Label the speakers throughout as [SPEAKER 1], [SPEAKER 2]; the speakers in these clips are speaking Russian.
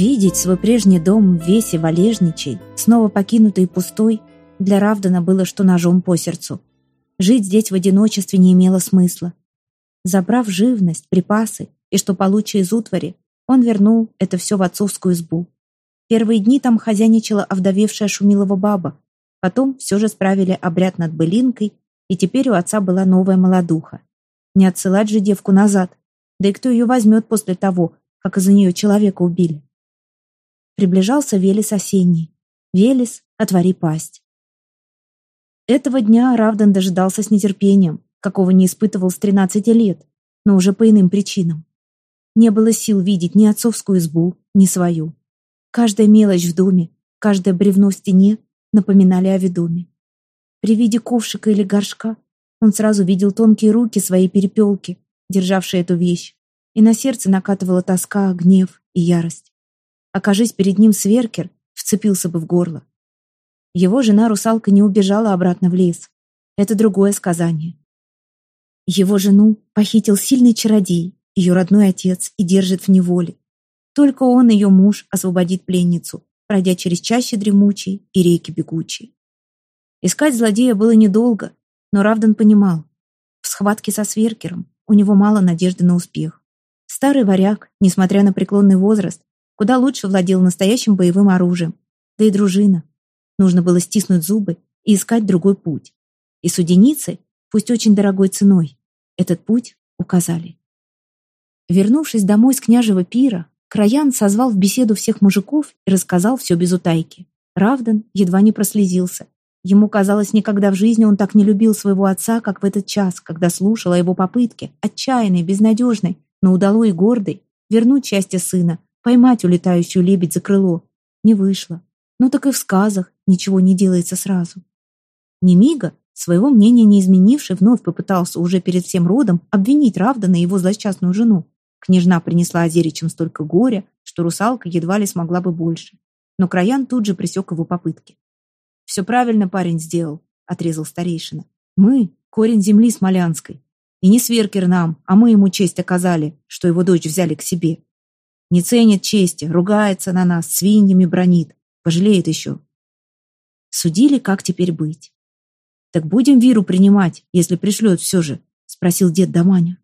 [SPEAKER 1] Видеть свой прежний дом в весе валежничей, снова покинутый и пустой, для Равдана было что ножом по сердцу. Жить здесь в одиночестве не имело смысла. Забрав живность, припасы и что получше из утвари, он вернул это все в отцовскую избу. Первые дни там хозяйничала овдовевшая Шумилова баба. Потом все же справили обряд над былинкой, и теперь у отца была новая молодуха. Не отсылать же девку назад. Да и кто ее возьмет после того, как из-за нее человека убили? Приближался Велес осенний. Велес, отвори пасть. Этого дня Равдан дожидался с нетерпением, какого не испытывал с 13 лет, но уже по иным причинам. Не было сил видеть ни отцовскую избу, ни свою. Каждая мелочь в доме, каждое бревно в стене напоминали о ведоме. При виде ковшика или горшка он сразу видел тонкие руки своей перепелки, державшие эту вещь, и на сердце накатывала тоска, гнев и ярость. Окажись перед ним сверкер, вцепился бы в горло. Его жена-русалка не убежала обратно в лес. Это другое сказание. Его жену похитил сильный чародей, ее родной отец, и держит в неволе. Только он, ее муж, освободит пленницу, пройдя через чаще дремучей и реки бегучей. Искать злодея было недолго, но Равдан понимал, в схватке со Сверкером у него мало надежды на успех. Старый варяг, несмотря на преклонный возраст, куда лучше владел настоящим боевым оружием, да и дружина. Нужно было стиснуть зубы и искать другой путь. И суденицы, пусть очень дорогой ценой, этот путь указали. Вернувшись домой с княжего пира, Краян созвал в беседу всех мужиков и рассказал все без утайки. Равдан едва не прослезился. Ему казалось, никогда в жизни он так не любил своего отца, как в этот час, когда слушал о его попытке, отчаянной, безнадежной, но удалой и гордой, вернуть счастье сына, поймать улетающую лебедь за крыло. Не вышло. Ну так и в сказах ничего не делается сразу. Немига, своего мнения не изменивший, вновь попытался уже перед всем родом обвинить Равдана и его злосчастную жену. Княжна принесла Азеричам столько горя, что русалка едва ли смогла бы больше. Но Краян тут же пресек его попытки. «Все правильно парень сделал», — отрезал старейшина. «Мы — корень земли смолянской. И не сверкер нам, а мы ему честь оказали, что его дочь взяли к себе. Не ценит чести, ругается на нас, свиньями бронит. Пожалеет еще». Судили, как теперь быть. «Так будем Виру принимать, если пришлет все же?» — спросил дед Даманя.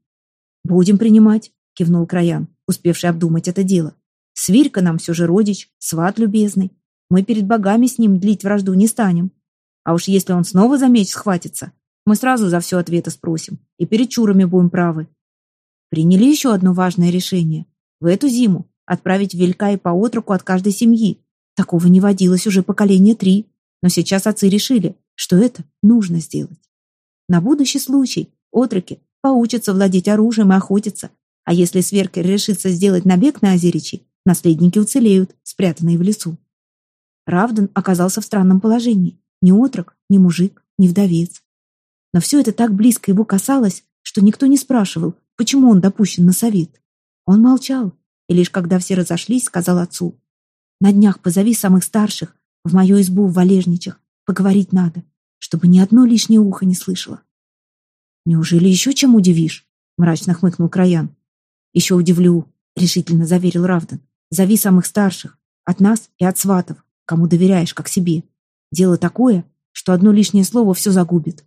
[SPEAKER 1] «Будем принимать», кивнул Краян, успевший обдумать это дело. Свирка нам все же родич, сват любезный. Мы перед богами с ним длить вражду не станем. А уж если он снова за меч схватится, мы сразу за все ответа спросим и перед чурами будем правы. Приняли еще одно важное решение. В эту зиму отправить Велька и по отроку от каждой семьи. Такого не водилось уже поколение три. Но сейчас отцы решили, что это нужно сделать. На будущий случай отроки поучатся владеть оружием и охотиться, а если Сверкер решится сделать набег на Озеричи, наследники уцелеют, спрятанные в лесу. Равдан оказался в странном положении. Ни отрок, ни мужик, ни вдовец. Но все это так близко его касалось, что никто не спрашивал, почему он допущен на совет. Он молчал, и лишь когда все разошлись, сказал отцу, «На днях позови самых старших в мою избу в Валежничах. Поговорить надо, чтобы ни одно лишнее ухо не слышало». «Неужели еще чем удивишь?» — мрачно хмыкнул Краян. «Еще удивлю», — решительно заверил Равдан. «Зови самых старших, от нас и от сватов, кому доверяешь, как себе. Дело такое, что одно лишнее слово все загубит».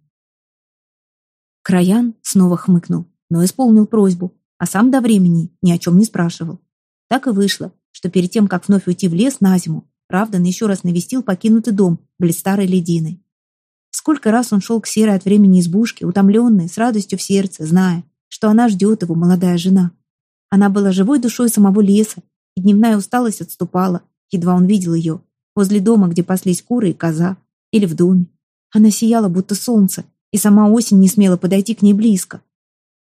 [SPEAKER 1] Краян снова хмыкнул, но исполнил просьбу, а сам до времени ни о чем не спрашивал. Так и вышло, что перед тем, как вновь уйти в лес на зиму, Равдан еще раз навестил покинутый дом близ старой лединой. Сколько раз он шел к серой от времени избушке, утомленный, с радостью в сердце, зная, что она ждет его, молодая жена. Она была живой душой самого леса, и дневная усталость отступала, едва он видел ее, возле дома, где паслись куры и коза, или в доме. Она сияла, будто солнце, и сама осень не смела подойти к ней близко.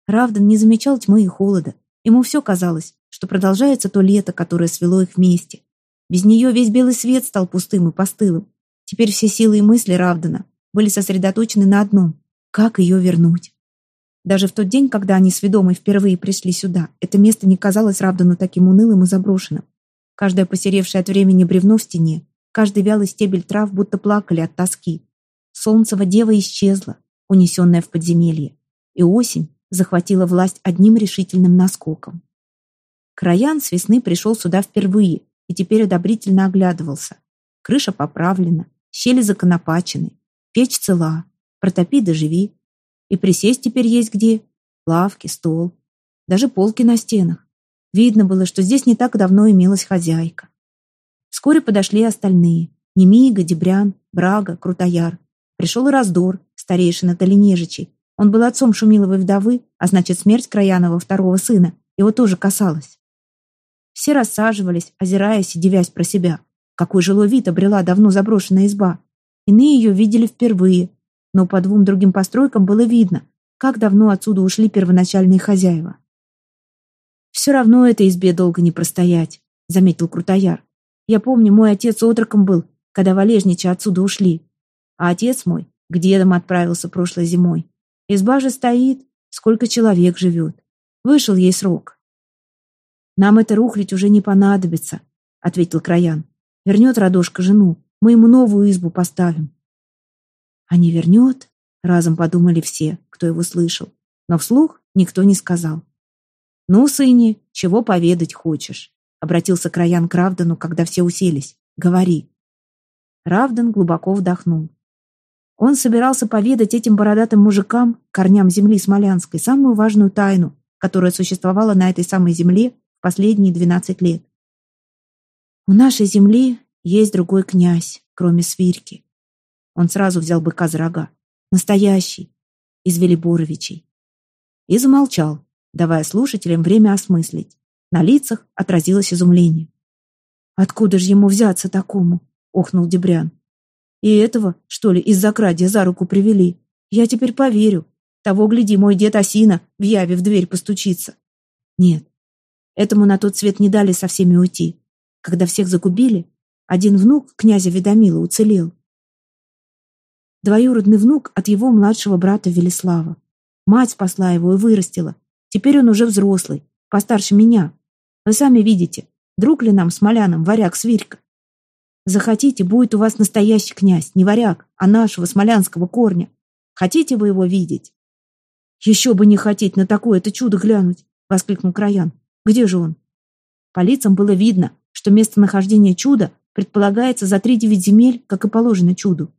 [SPEAKER 1] Равдан не замечал тьмы и холода. Ему все казалось, что продолжается то лето, которое свело их вместе. Без нее весь белый свет стал пустым и постылым. Теперь все силы и мысли Равдана были сосредоточены на одном — как ее вернуть. Даже в тот день, когда они с Ведомой впервые пришли сюда, это место не казалось Равдану таким унылым и заброшенным. Каждое посеревшее от времени бревно в стене, каждый вялый стебель трав будто плакали от тоски. Солнцева дева исчезла, унесенная в подземелье, и осень захватила власть одним решительным наскоком. Краян с весны пришел сюда впервые и теперь одобрительно оглядывался. Крыша поправлена, щели законопачены, печь цела, протопи да живи. И присесть теперь есть где. Лавки, стол, даже полки на стенах. Видно было, что здесь не так давно имелась хозяйка. Вскоре подошли остальные. Немига, Дебрян, Брага, Крутояр. Пришел и раздор, старейшина Долинежичей. Он был отцом Шумиловой вдовы, а значит, смерть Краянова второго сына его тоже касалась. Все рассаживались, озираясь и девясь про себя. Какой жилой вид обрела давно заброшенная изба. Иные ее видели впервые, но по двум другим постройкам было видно, как давно отсюда ушли первоначальные хозяева. «Все равно этой избе долго не простоять», — заметил Крутояр. «Я помню, мой отец отроком был, когда валежничи отсюда ушли. А отец мой к дедам отправился прошлой зимой. Изба же стоит, сколько человек живет. Вышел ей срок». «Нам это рухлить уже не понадобится», — ответил Краян. «Вернет Радошка жену, мы ему новую избу поставим». «А не вернет?» — разом подумали все, кто его слышал. Но вслух никто не сказал. «Ну, сыне, чего поведать хочешь?» Обратился Краян к Равдану, когда все уселись. «Говори». Равдан глубоко вдохнул. Он собирался поведать этим бородатым мужикам, корням земли Смолянской, самую важную тайну, которая существовала на этой самой земле в последние двенадцать лет. У нашей земли есть другой князь, кроме Свирки. Он сразу взял быка за рога. Настоящий, из Велиборовичей. И замолчал, давая слушателям время осмыслить. На лицах отразилось изумление. «Откуда же ему взяться такому?» — охнул Дебрян. «И этого, что ли, из-за крадя за руку привели? Я теперь поверю. Того, гляди, мой дед Осина в яве в дверь постучится». Нет, этому на тот свет не дали со всеми уйти. Когда всех загубили, один внук князя Ведомила уцелел. Двоюродный внук от его младшего брата Велислава. Мать спасла его и вырастила, Теперь он уже взрослый, постарше меня. Вы сами видите, друг ли нам, смолянам, варяг Свирька? Захотите, будет у вас настоящий князь, не варяг, а нашего смолянского корня. Хотите вы его видеть? Еще бы не хотеть на такое-то чудо глянуть, воскликнул Краян. Где же он? По лицам было видно, что местонахождение чуда предполагается за три девять земель, как и положено чуду.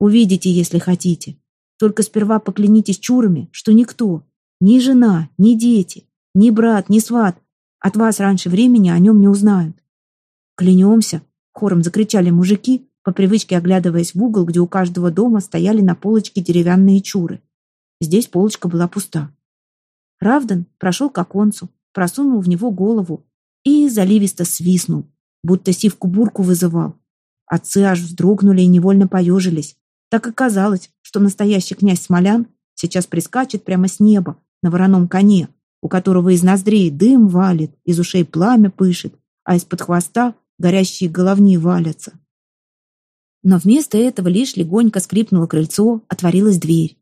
[SPEAKER 1] Увидите, если хотите. Только сперва поклянитесь чурами, что никто, ни жена, ни дети, ни брат, ни сват от вас раньше времени о нем не узнают. Клянемся, хором закричали мужики, по привычке оглядываясь в угол, где у каждого дома стояли на полочке деревянные чуры. Здесь полочка была пуста. Равдан прошел к оконцу, просунул в него голову и заливисто свистнул, будто сивку-бурку вызывал. Отцы аж вздрогнули и невольно поежились. Так оказалось, что настоящий князь Смолян сейчас прискачет прямо с неба, на вороном коне, у которого из ноздрей дым валит, из ушей пламя пышет, а из-под хвоста горящие головни валятся. Но вместо этого лишь легонько скрипнуло крыльцо, отворилась дверь.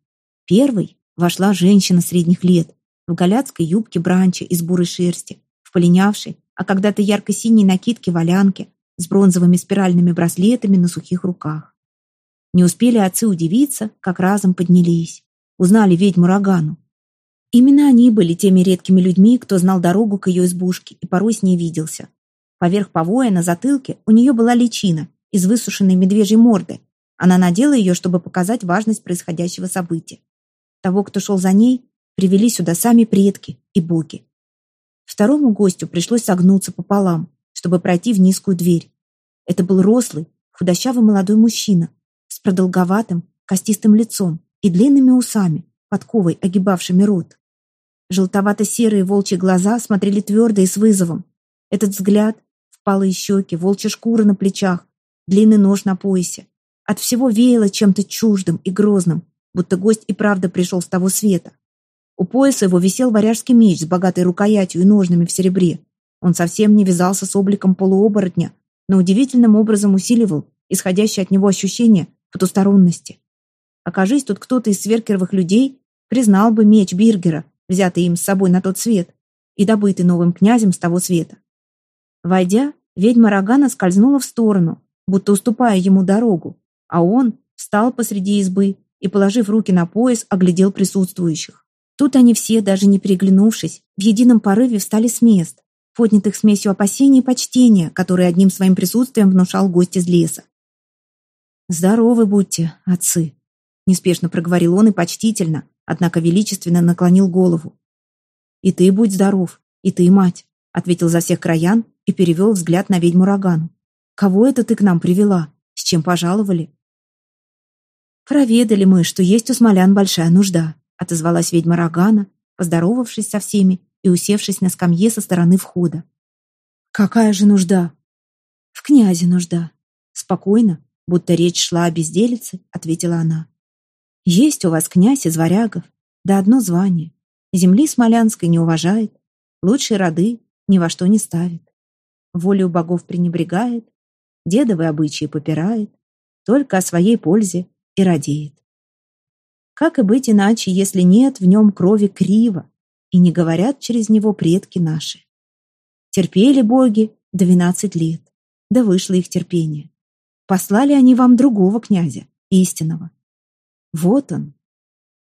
[SPEAKER 1] Первой вошла женщина средних лет, в галяцкой юбке бранча из бурой шерсти, в полинявшей, а когда-то ярко-синей накидке валянке с бронзовыми спиральными браслетами на сухих руках. Не успели отцы удивиться, как разом поднялись. Узнали ведьму Рогану. Именно они были теми редкими людьми, кто знал дорогу к ее избушке и порой с ней виделся. Поверх повоя на затылке у нее была личина из высушенной медвежьей морды. Она надела ее, чтобы показать важность происходящего события. Того, кто шел за ней, привели сюда сами предки и боги. Второму гостю пришлось согнуться пополам, чтобы пройти в низкую дверь. Это был рослый, худощавый молодой мужчина с продолговатым, костистым лицом и длинными усами, подковой, огибавшими рот. Желтовато-серые волчьи глаза смотрели твердо и с вызовом. Этот взгляд, впалые щеки, волчья шкура на плечах, длинный нож на поясе. От всего веяло чем-то чуждым и грозным, будто гость и правда пришел с того света. У пояса его висел варяжский меч с богатой рукоятью и ножными в серебре. Он совсем не вязался с обликом полуоборотня, но удивительным образом усиливал исходящее от него ощущение потусторонности. Окажись тут кто-то из сверкеровых людей, признал бы меч Биргера, взятый им с собой на тот свет, и добытый новым князем с того света. Войдя, ведьма Рогана скользнула в сторону, будто уступая ему дорогу, а он встал посреди избы и, положив руки на пояс, оглядел присутствующих. Тут они все, даже не переглянувшись, в едином порыве встали с мест. поднятых смесью опасений и почтения, которые одним своим присутствием внушал гость из леса. «Здоровы будьте, отцы», — неспешно проговорил он и почтительно, однако величественно наклонил голову. «И ты будь здоров, и ты, мать», — ответил за всех краян и перевел взгляд на ведьму Рогану. «Кого это ты к нам привела? С чем пожаловали?» «Проведали мы, что есть у смолян большая нужда», — отозвалась ведьма Рогана, поздоровавшись со всеми и усевшись на скамье со стороны входа. «Какая же нужда?» «В князе нужда». Спокойно, будто речь шла о безделице, ответила она. «Есть у вас князь из варягов, да одно звание. Земли Смолянской не уважает, лучшие роды ни во что не ставит. Волю богов пренебрегает, дедовые обычаи попирает, только о своей пользе и радеет. Как и быть иначе, если нет в нем крови криво, и не говорят через него предки наши. Терпели боги двенадцать лет, да вышло их терпение. Послали они вам другого князя, истинного. Вот он.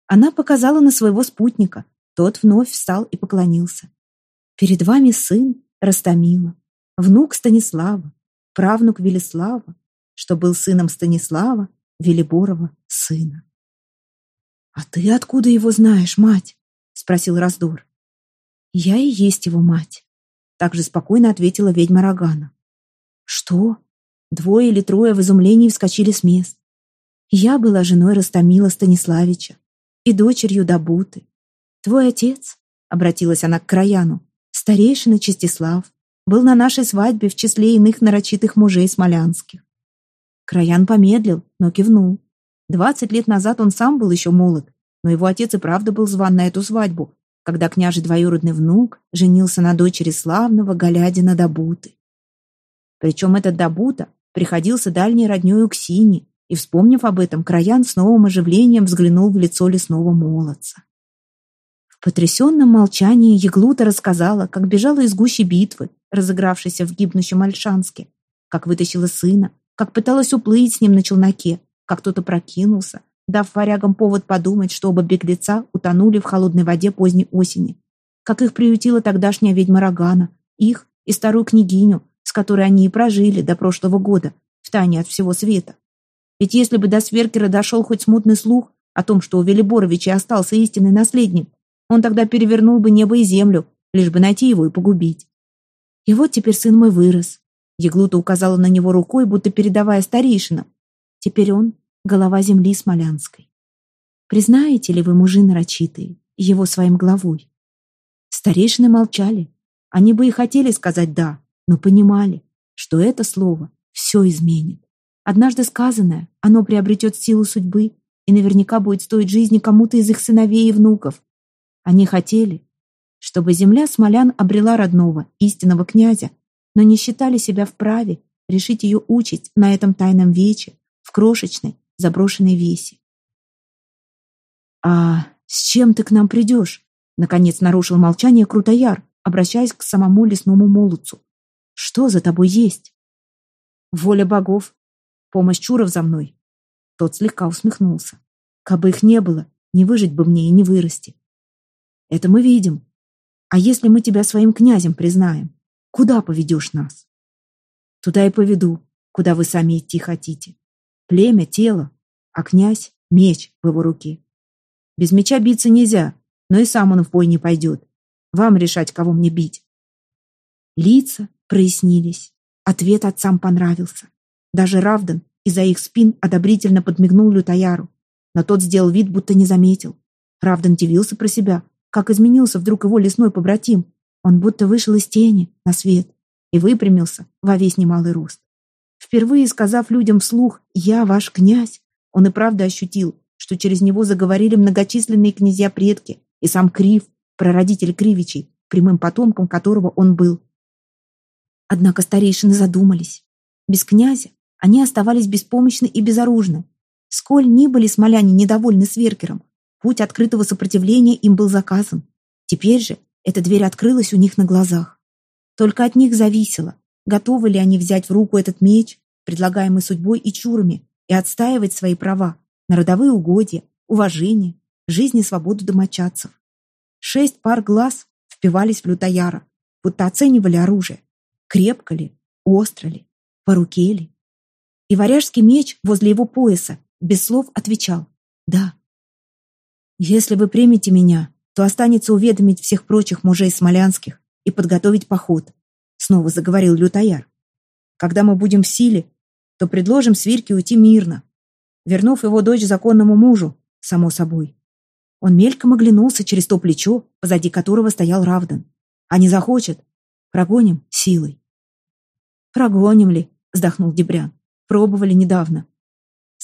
[SPEAKER 1] Она показала на своего спутника, тот вновь встал и поклонился. Перед вами сын Растомила, внук Станислава, правнук Велислава, что был сыном Станислава, Велиборова сына. «А ты откуда его знаешь, мать?» — спросил Раздор. «Я и есть его мать», — также спокойно ответила ведьма Рогана. «Что?» Двое или трое в изумлении вскочили с мест. Я была женой Растомила Станиславича и дочерью Дабуты. Твой отец, — обратилась она к Краяну, — старейшина Чистислав, был на нашей свадьбе в числе иных нарочитых мужей смолянских. Краян помедлил, но кивнул. Двадцать лет назад он сам был еще молод, но его отец и правда был зван на эту свадьбу, когда княжий двоюродный внук женился на дочери славного Галядина Дабуты. Причем этот Дабута приходился дальней роднёй Уксини, и, вспомнив об этом, Краян с новым оживлением взглянул в лицо лесного молодца. В потрясенном молчании Еглута рассказала, как бежала из гущи битвы, разыгравшейся в гибнущем Альшанске, как вытащила сына, как пыталась уплыть с ним на челноке, как кто-то прокинулся, дав варягам повод подумать, что оба беглеца утонули в холодной воде поздней осени. Как их приютила тогдашняя ведьма Рогана, их и старую княгиню, с которой они и прожили до прошлого года, в тайне от всего света. Ведь если бы до Сверкера дошел хоть смутный слух о том, что у Велиборовича остался истинный наследник, он тогда перевернул бы небо и землю, лишь бы найти его и погубить. И вот теперь сын мой вырос. Еглута указала на него рукой, будто передавая старейшинам. Теперь он голова земли Смолянской. Признаете ли вы, мужи нарочитые, его своим главой? Старейшины молчали. Они бы и хотели сказать «да», но понимали, что это слово все изменит. Однажды сказанное, оно приобретет силу судьбы и наверняка будет стоить жизни кому-то из их сыновей и внуков. Они хотели, чтобы земля смолян обрела родного, истинного князя, но не считали себя вправе решить ее участь на этом тайном вече, в крошечной, заброшенной весе. «А с чем ты к нам придешь?» Наконец нарушил молчание Крутояр, обращаясь к самому лесному молодцу. «Что за тобой есть?» «Воля богов. Помощь чуров за мной». Тот слегка усмехнулся. «Кабы их не было, не выжить бы мне и не вырасти. Это мы видим. А если мы тебя своим князем признаем, куда поведешь нас?» «Туда и поведу, куда вы сами идти хотите. Племя — тело, а князь — меч в его руке. Без меча биться нельзя, но и сам он в бой не пойдет. Вам решать, кого мне бить. Лица прояснились. Ответ отцам понравился. Даже Равдан из-за их спин одобрительно подмигнул Лютаяру, но тот сделал вид, будто не заметил. Равдан удивился про себя, как изменился вдруг его лесной побратим. Он будто вышел из тени на свет и выпрямился во весь немалый рост. Впервые сказав людям вслух «Я ваш князь», он и правда ощутил, что через него заговорили многочисленные князья-предки и сам Крив, прародитель Кривичей, прямым потомком которого он был. Однако старейшины задумались. Без князя они оставались беспомощны и безоружны. Сколь ни были смоляне недовольны Сверкером, путь открытого сопротивления им был заказан. Теперь же эта дверь открылась у них на глазах. Только от них зависело, Готовы ли они взять в руку этот меч, предлагаемый судьбой и чурами, и отстаивать свои права на родовые угодья, уважение, жизнь и свободу домочадцев? Шесть пар глаз впивались в Лютаяра, будто оценивали оружие. Крепко ли, остро ли, по руке ли. И варяжский меч возле его пояса без слов отвечал «Да». «Если вы примете меня, то останется уведомить всех прочих мужей смолянских и подготовить поход», снова заговорил Лютояр. «Когда мы будем в силе, то предложим Свирке уйти мирно, вернув его дочь законному мужу, само собой. Он мельком оглянулся через то плечо, позади которого стоял Равдан. А не захочет, прогоним силой. Прогоним ли? вздохнул Дебрян. Пробовали недавно.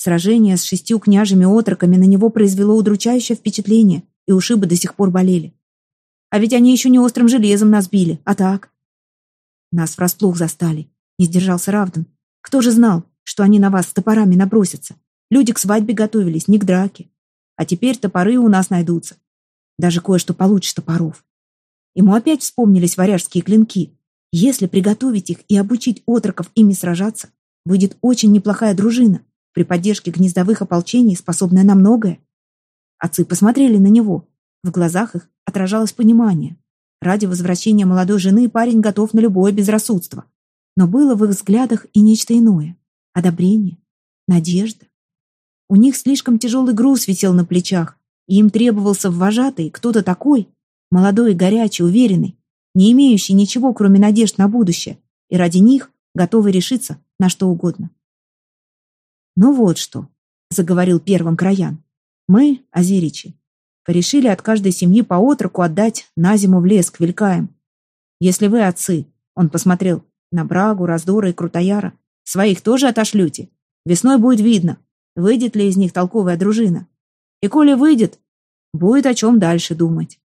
[SPEAKER 1] Сражение с шестью княжими-отроками на него произвело удручающее впечатление, и ушибы до сих пор болели. А ведь они еще не острым железом нас били, а так. Нас врасплох застали, не сдержался Равдан. Кто же знал, что они на вас с топорами набросятся? Люди к свадьбе готовились, не к драке. А теперь топоры у нас найдутся. Даже кое-что получше топоров. Ему опять вспомнились варяжские клинки. Если приготовить их и обучить отроков ими сражаться, выйдет очень неплохая дружина, при поддержке гнездовых ополчений, способная на многое. Отцы посмотрели на него. В глазах их отражалось понимание. Ради возвращения молодой жены парень готов на любое безрассудство. Но было в их взглядах и нечто иное. Одобрение, надежда. У них слишком тяжелый груз висел на плечах, и им требовался ввожатый кто-то такой, молодой, горячий, уверенный, не имеющий ничего, кроме надежд на будущее, и ради них готовый решиться на что угодно. «Ну вот что», — заговорил первым краян, — «мы, азеричи, порешили от каждой семьи по отроку отдать на зиму в лес к велькаям. Если вы, отцы, — он посмотрел на Брагу, Раздора и Крутояра, — своих тоже отошлете, весной будет видно, выйдет ли из них толковая дружина. И коли выйдет, будет о чем дальше думать.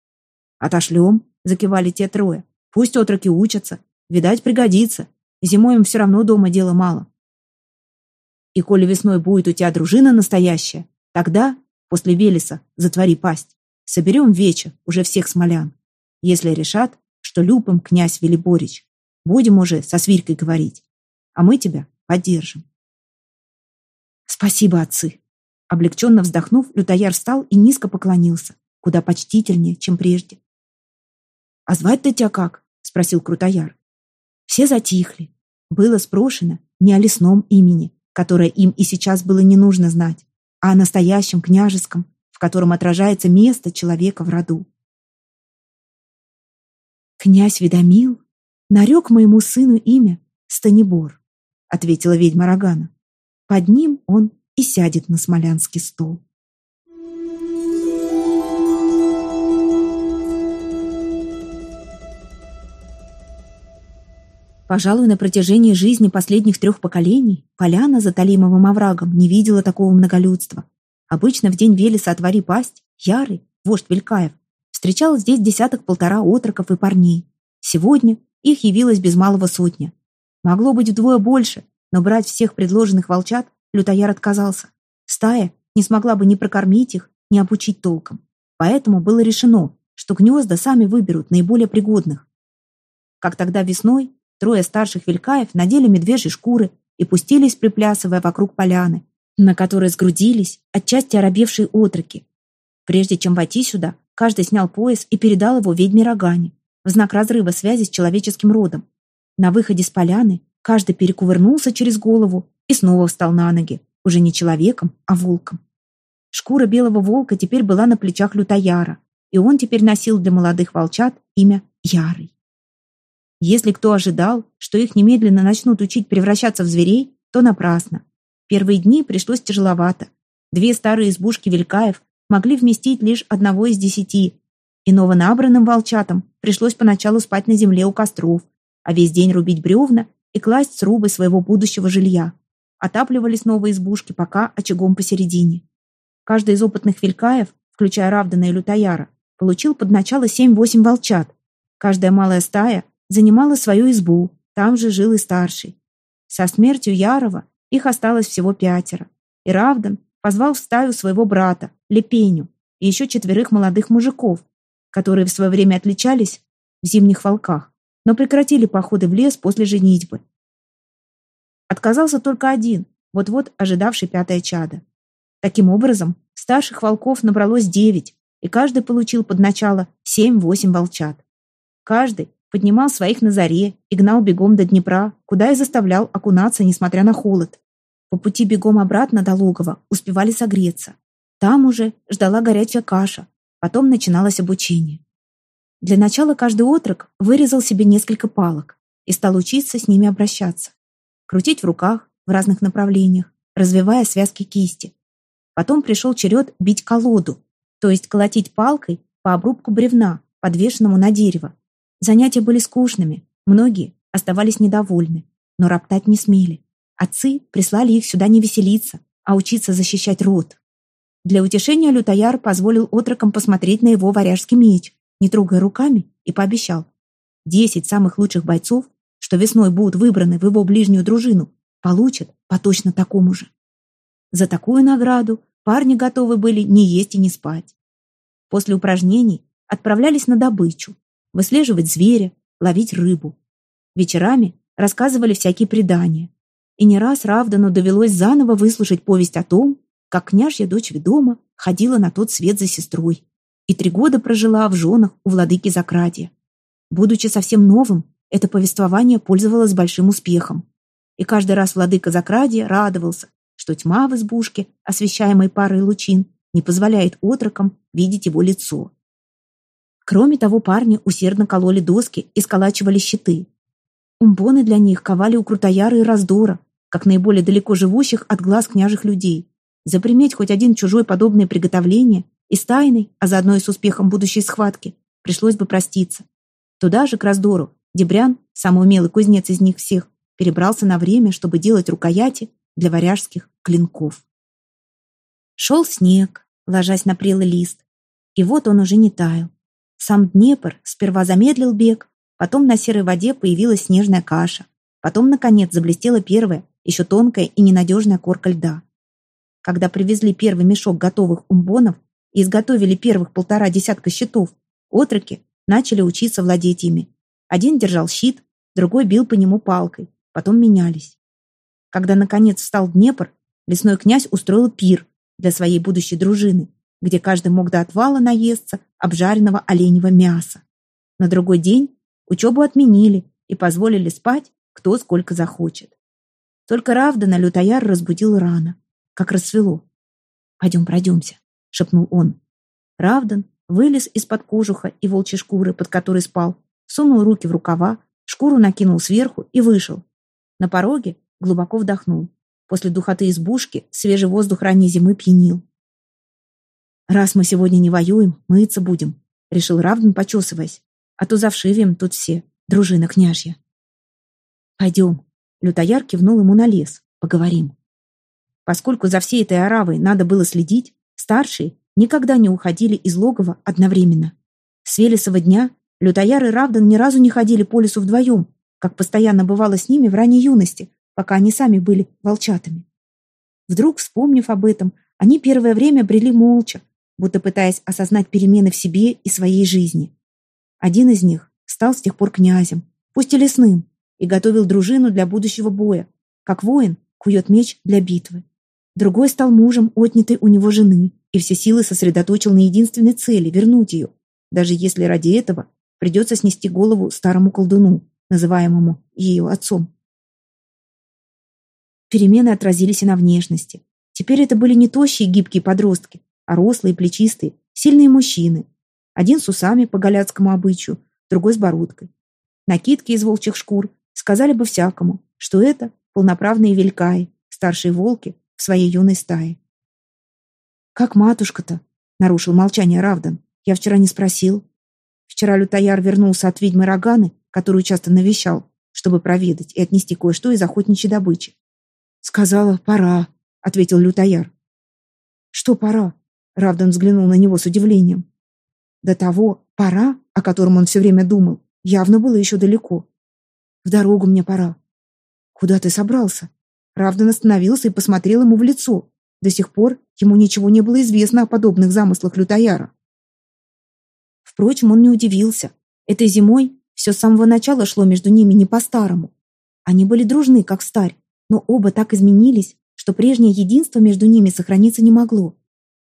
[SPEAKER 1] Отошлем, закивали те трое. Пусть отроки учатся, видать, пригодится. Зимой им все равно дома дела мало. И коли весной будет у тебя дружина настоящая, тогда, после Велеса, затвори пасть. Соберем вече уже всех смолян. Если решат, что любим князь Велиборич, будем уже со свиркой говорить, а мы тебя поддержим. «Спасибо, отцы!» Облегченно вздохнув, Лютояр встал и низко поклонился, куда почтительнее, чем прежде. «А звать-то тебя как?» — спросил Крутояр. Все затихли. Было спрошено не о лесном имени, которое им и сейчас было не нужно знать, а о настоящем княжеском, в котором отражается место человека в роду. «Князь Ведомил нарек моему сыну имя Станибор», — ответила ведьма Рогана. Под ним он и сядет на смолянский стол. Пожалуй, на протяжении жизни последних трех поколений поляна за Талимовым оврагом не видела такого многолюдства. Обычно в день Велеса «Отвори пасть» Ярый, вождь Велькаев, встречал здесь десяток-полтора отроков и парней. Сегодня их явилось без малого сотня. Могло быть вдвое больше, но брать всех предложенных волчат Лютояр отказался. Стая не смогла бы ни прокормить их, ни обучить толком. Поэтому было решено, что гнезда сами выберут наиболее пригодных. Как тогда весной, трое старших велькаев надели медвежьи шкуры и пустились, приплясывая вокруг поляны, на которой сгрудились отчасти оробевшие отроки. Прежде чем войти сюда, каждый снял пояс и передал его ведьме Рогане в знак разрыва связи с человеческим родом. На выходе с поляны Каждый перекувырнулся через голову и снова встал на ноги, уже не человеком, а волком. Шкура белого волка теперь была на плечах лютояра, и он теперь носил для молодых волчат имя Ярый. Если кто ожидал, что их немедленно начнут учить превращаться в зверей, то напрасно. Первые дни пришлось тяжеловато. Две старые избушки велькаев могли вместить лишь одного из десяти, и новонабранным волчатам пришлось поначалу спать на земле у костров, а весь день рубить бревна и класть срубы своего будущего жилья. Отапливались новые избушки пока очагом посередине. Каждый из опытных велькаев, включая Равдана и Лютаяра, получил под начало семь-восемь волчат. Каждая малая стая занимала свою избу, там же жил и старший. Со смертью Ярова их осталось всего пятеро. И Равдан позвал в стаю своего брата, Лепеню, и еще четверых молодых мужиков, которые в свое время отличались в зимних волках но прекратили походы в лес после женитьбы. Отказался только один, вот-вот ожидавший пятое чадо. Таким образом, старших волков набралось девять, и каждый получил под начало семь-восемь волчат. Каждый поднимал своих на заре и гнал бегом до Днепра, куда и заставлял окунаться, несмотря на холод. По пути бегом обратно до логова успевали согреться. Там уже ждала горячая каша, потом начиналось обучение. Для начала каждый отрок вырезал себе несколько палок и стал учиться с ними обращаться. Крутить в руках в разных направлениях, развивая связки кисти. Потом пришел черед бить колоду, то есть колотить палкой по обрубку бревна, подвешенному на дерево. Занятия были скучными, многие оставались недовольны, но роптать не смели. Отцы прислали их сюда не веселиться, а учиться защищать род. Для утешения Лютояр позволил отрокам посмотреть на его варяжский меч, не трогая руками, и пообещал. Десять самых лучших бойцов, что весной будут выбраны в его ближнюю дружину, получат по точно такому же. За такую награду парни готовы были не есть и не спать. После упражнений отправлялись на добычу, выслеживать зверя, ловить рыбу. Вечерами рассказывали всякие предания. И не раз Равдану довелось заново выслушать повесть о том, как княжья дочь ведома ходила на тот свет за сестрой и три года прожила в женах у владыки Закрадия. Будучи совсем новым, это повествование пользовалось большим успехом. И каждый раз владыка Закрадия радовался, что тьма в избушке, освещаемой парой лучин, не позволяет отрокам видеть его лицо. Кроме того, парни усердно кололи доски и сколачивали щиты. Умбоны для них ковали у Крутояра и Раздора, как наиболее далеко живущих от глаз княжих людей. Заприметь хоть один чужой подобное приготовление и с тайной, а заодно и с успехом будущей схватки, пришлось бы проститься. Туда же, к Раздору, Дебрян, самый умелый кузнец из них всех, перебрался на время, чтобы делать рукояти для варяжских клинков. Шел снег, ложась на прелый лист, и вот он уже не таял. Сам Днепр сперва замедлил бег, потом на серой воде появилась снежная каша, потом, наконец, заблестела первая, еще тонкая и ненадежная корка льда. Когда привезли первый мешок готовых умбонов и изготовили первых полтора десятка щитов, отроки начали учиться владеть ими. Один держал щит, другой бил по нему палкой, потом менялись. Когда, наконец, встал Днепр, лесной князь устроил пир для своей будущей дружины, где каждый мог до отвала наесться обжаренного оленевого мяса. На другой день учебу отменили и позволили спать кто сколько захочет. Только Равдана Лютояр разбудил рано, как рассвело. «Пойдем пройдемся», — шепнул он. Равдан вылез из-под кожуха и волчьей шкуры, под которой спал, сунул руки в рукава, шкуру накинул сверху и вышел. На пороге глубоко вдохнул. После духоты избушки свежий воздух ранней зимы пьянил. «Раз мы сегодня не воюем, мыться будем», — решил Равдан, почесываясь. «А то завшивим тут все, дружина княжья». «Пойдем», — Лютояр кивнул ему на лес. «Поговорим». Поскольку за всей этой оравой надо было следить, старшие никогда не уходили из логова одновременно. С Велесова дня Лютояр и Равдан ни разу не ходили по лесу вдвоем, как постоянно бывало с ними в ранней юности, пока они сами были волчатами. Вдруг, вспомнив об этом, они первое время брели молча, будто пытаясь осознать перемены в себе и своей жизни. Один из них стал с тех пор князем, пусть и лесным, и готовил дружину для будущего боя, как воин кует меч для битвы. Другой стал мужем отнятой у него жены и все силы сосредоточил на единственной цели – вернуть ее, даже если ради этого придется снести голову старому колдуну, называемому ее отцом. Перемены отразились и на внешности. Теперь это были не тощие гибкие подростки, рослые, плечистые, сильные мужчины. Один с усами по галяцкому обычаю, другой с бородкой. Накидки из волчьих шкур сказали бы всякому, что это полноправные велькаи, старшие волки в своей юной стае. «Как матушка-то?» — нарушил молчание Равдан. «Я вчера не спросил». Вчера Лютояр вернулся от ведьмы Роганы, которую часто навещал, чтобы проведать и отнести кое-что из охотничьей добычи. «Сказала, пора», — ответил Лютояр. «Что пора?» Равдан взглянул на него с удивлением. До того «пора», о котором он все время думал, явно было еще далеко. «В дорогу мне пора». «Куда ты собрался?» Равдан остановился и посмотрел ему в лицо. До сих пор ему ничего не было известно о подобных замыслах Лютояра. Впрочем, он не удивился. Этой зимой все с самого начала шло между ними не по-старому. Они были дружны, как старь, но оба так изменились, что прежнее единство между ними сохраниться не могло.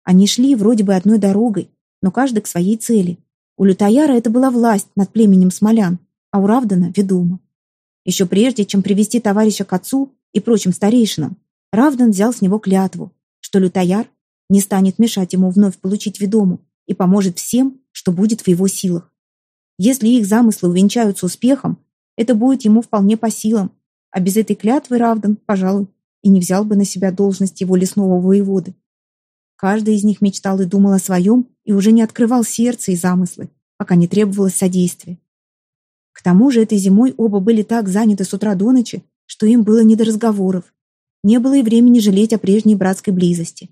[SPEAKER 1] Они шли вроде бы одной дорогой, но каждый к своей цели. У Лютояра это была власть над племенем смолян, а у Равдана ведомо. Еще прежде, чем привести товарища к отцу и прочим старейшинам, Равдан взял с него клятву, что лютояр не станет мешать ему вновь получить ведому и поможет всем, что будет в его силах. Если их замыслы увенчаются успехом, это будет ему вполне по силам, а без этой клятвы Равдан, пожалуй, и не взял бы на себя должность его лесного воеводы. Каждый из них мечтал и думал о своем и уже не открывал сердце и замыслы, пока не требовалось содействие. К тому же этой зимой оба были так заняты с утра до ночи, что им было не до разговоров. Не было и времени жалеть о прежней братской близости.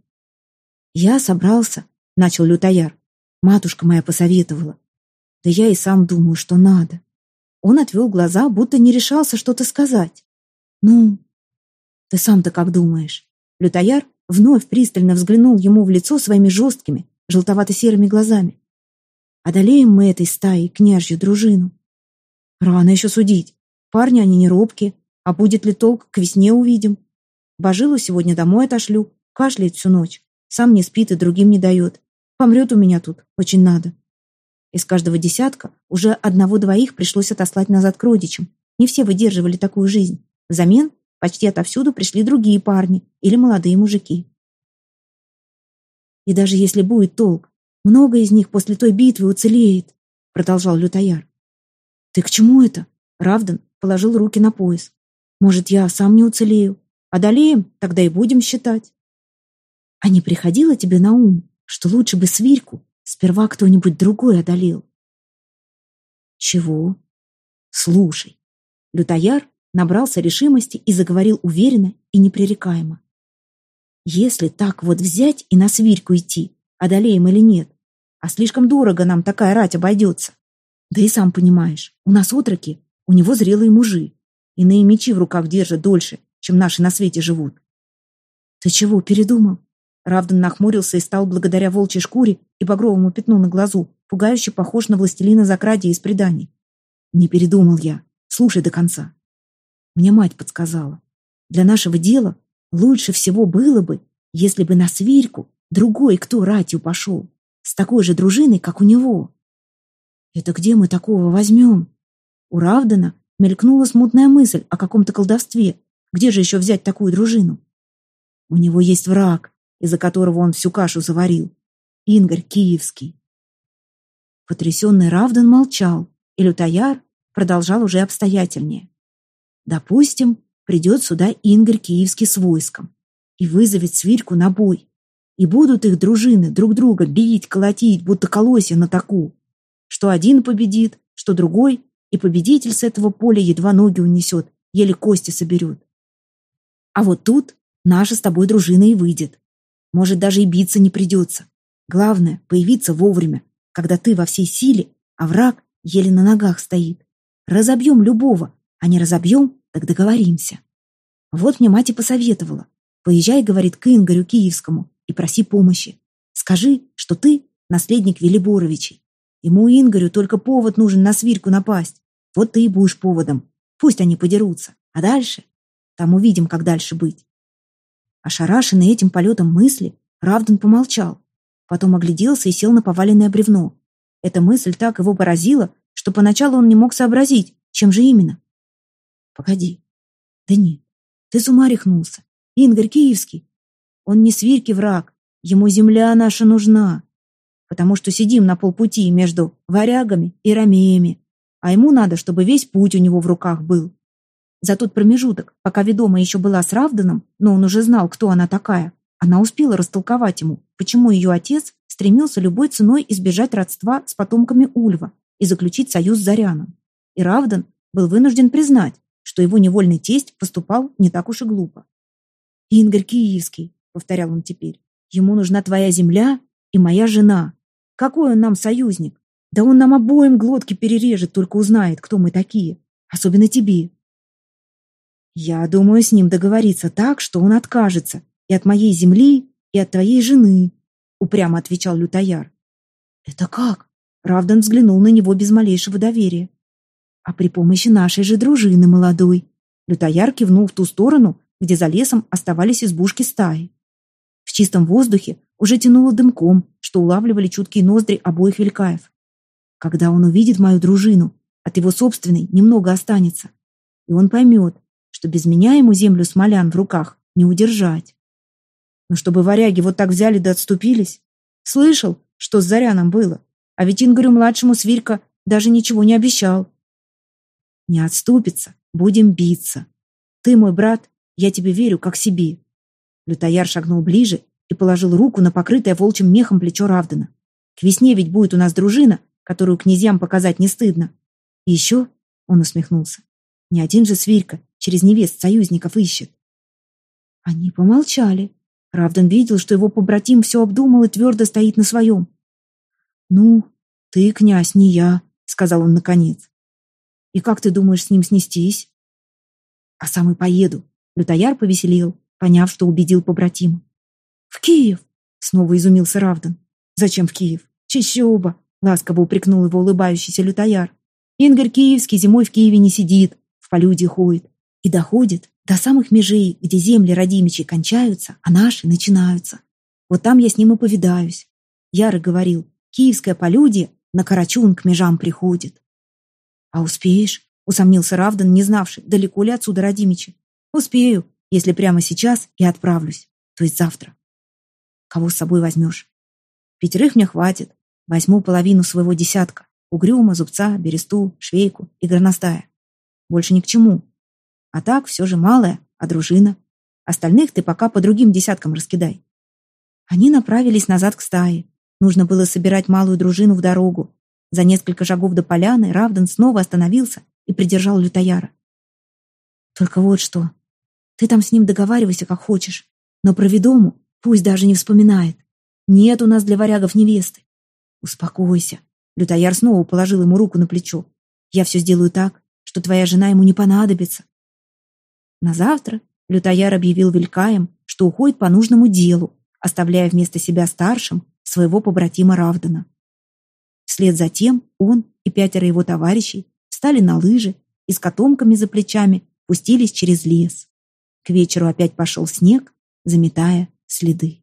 [SPEAKER 1] «Я собрался», — начал лютояр. Матушка моя посоветовала. Да я и сам думаю, что надо. Он отвел глаза, будто не решался что-то сказать. «Ну, ты сам-то как думаешь?» Лютояр вновь пристально взглянул ему в лицо своими жесткими, желтовато-серыми глазами. «Одолеем мы этой стаей княжью дружину?» «Рано еще судить. Парни они не робкие, а будет ли толк, к весне увидим. Божилу сегодня домой отошлю, кашляет всю ночь, сам не спит и другим не дает. Помрет у меня тут, очень надо». Из каждого десятка уже одного-двоих пришлось отослать назад к родичам. Не все выдерживали такую жизнь. Взамен почти отовсюду пришли другие парни или молодые мужики. «И даже если будет толк, много из них после той битвы уцелеет», продолжал Лютояр. «Ты к чему это?» Равдан положил руки на пояс. «Может, я сам не уцелею? Одолеем, тогда и будем считать». «А не приходило тебе на ум, что лучше бы свирьку Сперва кто-нибудь другой одолел. Чего? Слушай. Лютояр набрался решимости и заговорил уверенно и непререкаемо. Если так вот взять и на свирьку идти, одолеем или нет, а слишком дорого нам такая рать обойдется. Да и сам понимаешь, у нас отроки, у него зрелые мужи. Иные мечи в руках держат дольше, чем наши на свете живут. Ты чего, передумал? Равдан нахмурился и стал, благодаря волчьей шкуре и багровому пятну на глазу, пугающе похож на властелина Закрадия из преданий. Не передумал я. Слушай до конца. Мне мать подсказала. Для нашего дела лучше всего было бы, если бы на свирьку другой кто ратью пошел, с такой же дружиной, как у него. Это где мы такого возьмем? У Равдана мелькнула смутная мысль о каком-то колдовстве. Где же еще взять такую дружину? У него есть враг, из-за которого он всю кашу заварил. Ингарь Киевский. Потрясенный Равдан молчал, и Лютояр продолжал уже обстоятельнее. Допустим, придет сюда Ингарь Киевский с войском и вызовет свирьку на бой. И будут их дружины друг друга бить, колотить, будто колосья на таку. Что один победит, что другой, и победитель с этого поля едва ноги унесет, еле кости соберет. А вот тут наша с тобой дружина и выйдет. Может, даже и биться не придется. Главное — появиться вовремя, когда ты во всей силе, а враг еле на ногах стоит. Разобьем любого, а не разобьем, так договоримся. Вот мне мать и посоветовала. Поезжай, говорит, к Ингарю Киевскому и проси помощи. Скажи, что ты наследник Велиборовичей. Ему Ингарю только повод нужен на свирку напасть. Вот ты и будешь поводом. Пусть они подерутся. А дальше? Там увидим, как дальше быть. Ошарашенный этим полетом мысли, Равдан помолчал, потом огляделся и сел на поваленное бревно. Эта мысль так его поразила, что поначалу он не мог сообразить, чем же именно. Погоди. Да нет, ты с ума рехнулся. Ингарь Киевский. Он не свирки враг, ему земля наша нужна. Потому что сидим на полпути между варягами и ромеями, а ему надо, чтобы весь путь у него в руках был. За тот промежуток, пока ведома еще была с Равданом, но он уже знал, кто она такая, она успела растолковать ему, почему ее отец стремился любой ценой избежать родства с потомками Ульва и заключить союз с Заряном. И Равдан был вынужден признать, что его невольный тесть поступал не так уж и глупо. «Ингарь Киевский», — повторял он теперь, — «ему нужна твоя земля и моя жена. Какой он нам союзник? Да он нам обоим глотки перережет, только узнает, кто мы такие. Особенно тебе. Я думаю с ним договориться так, что он откажется и от моей земли, и от твоей жены, упрямо отвечал Лютояр. Это как? Равдан взглянул на него без малейшего доверия. А при помощи нашей же дружины молодой. Лютояр кивнул в ту сторону, где за лесом оставались избушки стаи. В чистом воздухе уже тянуло дымком, что улавливали чуткие ноздри обоих велькаев. Когда он увидит мою дружину, от его собственной немного останется. И он поймет, что без меня ему землю смолян в руках не удержать. Но чтобы варяги вот так взяли да отступились, слышал, что с Заряном было, а ведь Ингорю-младшему свирка даже ничего не обещал. Не отступится, будем биться. Ты мой брат, я тебе верю, как себе. Лютояр шагнул ближе и положил руку на покрытое волчьим мехом плечо Равдана. К весне ведь будет у нас дружина, которую князьям показать не стыдно. И еще, он усмехнулся, не один же свирка через невест союзников ищет. Они помолчали. Равдан видел, что его побратим все обдумал и твердо стоит на своем. «Ну, ты, князь, не я», — сказал он наконец. «И как ты думаешь с ним снестись?» «А сам и поеду». Лютояр повеселел, поняв, что убедил побратима. «В Киев!» — снова изумился Равдан. «Зачем в Киев? Чищоба!» — ласково упрекнул его улыбающийся лютояр. «Ингорь Киевский зимой в Киеве не сидит, в полюде ходит и доходит до самых межей, где земли родимичей кончаются, а наши начинаются. Вот там я с ним и повидаюсь. Яры говорил, киевское полюдье на Карачун к межам приходит. А успеешь? Усомнился Равдан, не знавший, далеко ли отсюда родимичи. Успею, если прямо сейчас и отправлюсь, то есть завтра. Кого с собой возьмешь? Пятерых мне хватит. Возьму половину своего десятка. Угрюма, зубца, бересту, швейку и горностая. Больше ни к чему. А так все же малая, а дружина. Остальных ты пока по другим десяткам раскидай. Они направились назад к стае. Нужно было собирать малую дружину в дорогу. За несколько шагов до поляны Равдан снова остановился и придержал лютояра. «Только вот что. Ты там с ним договаривайся, как хочешь. Но про ведому пусть даже не вспоминает. Нет у нас для варягов невесты. Успокойся». Лютояр снова положил ему руку на плечо. «Я все сделаю так, что твоя жена ему не понадобится. На завтра Лютояр объявил Вилькаем, что уходит по нужному делу, оставляя вместо себя старшим своего побратима Равдана. Вслед за тем он и пятеро его товарищей встали на лыжи и с котомками за плечами пустились через лес. К вечеру опять пошел снег, заметая следы.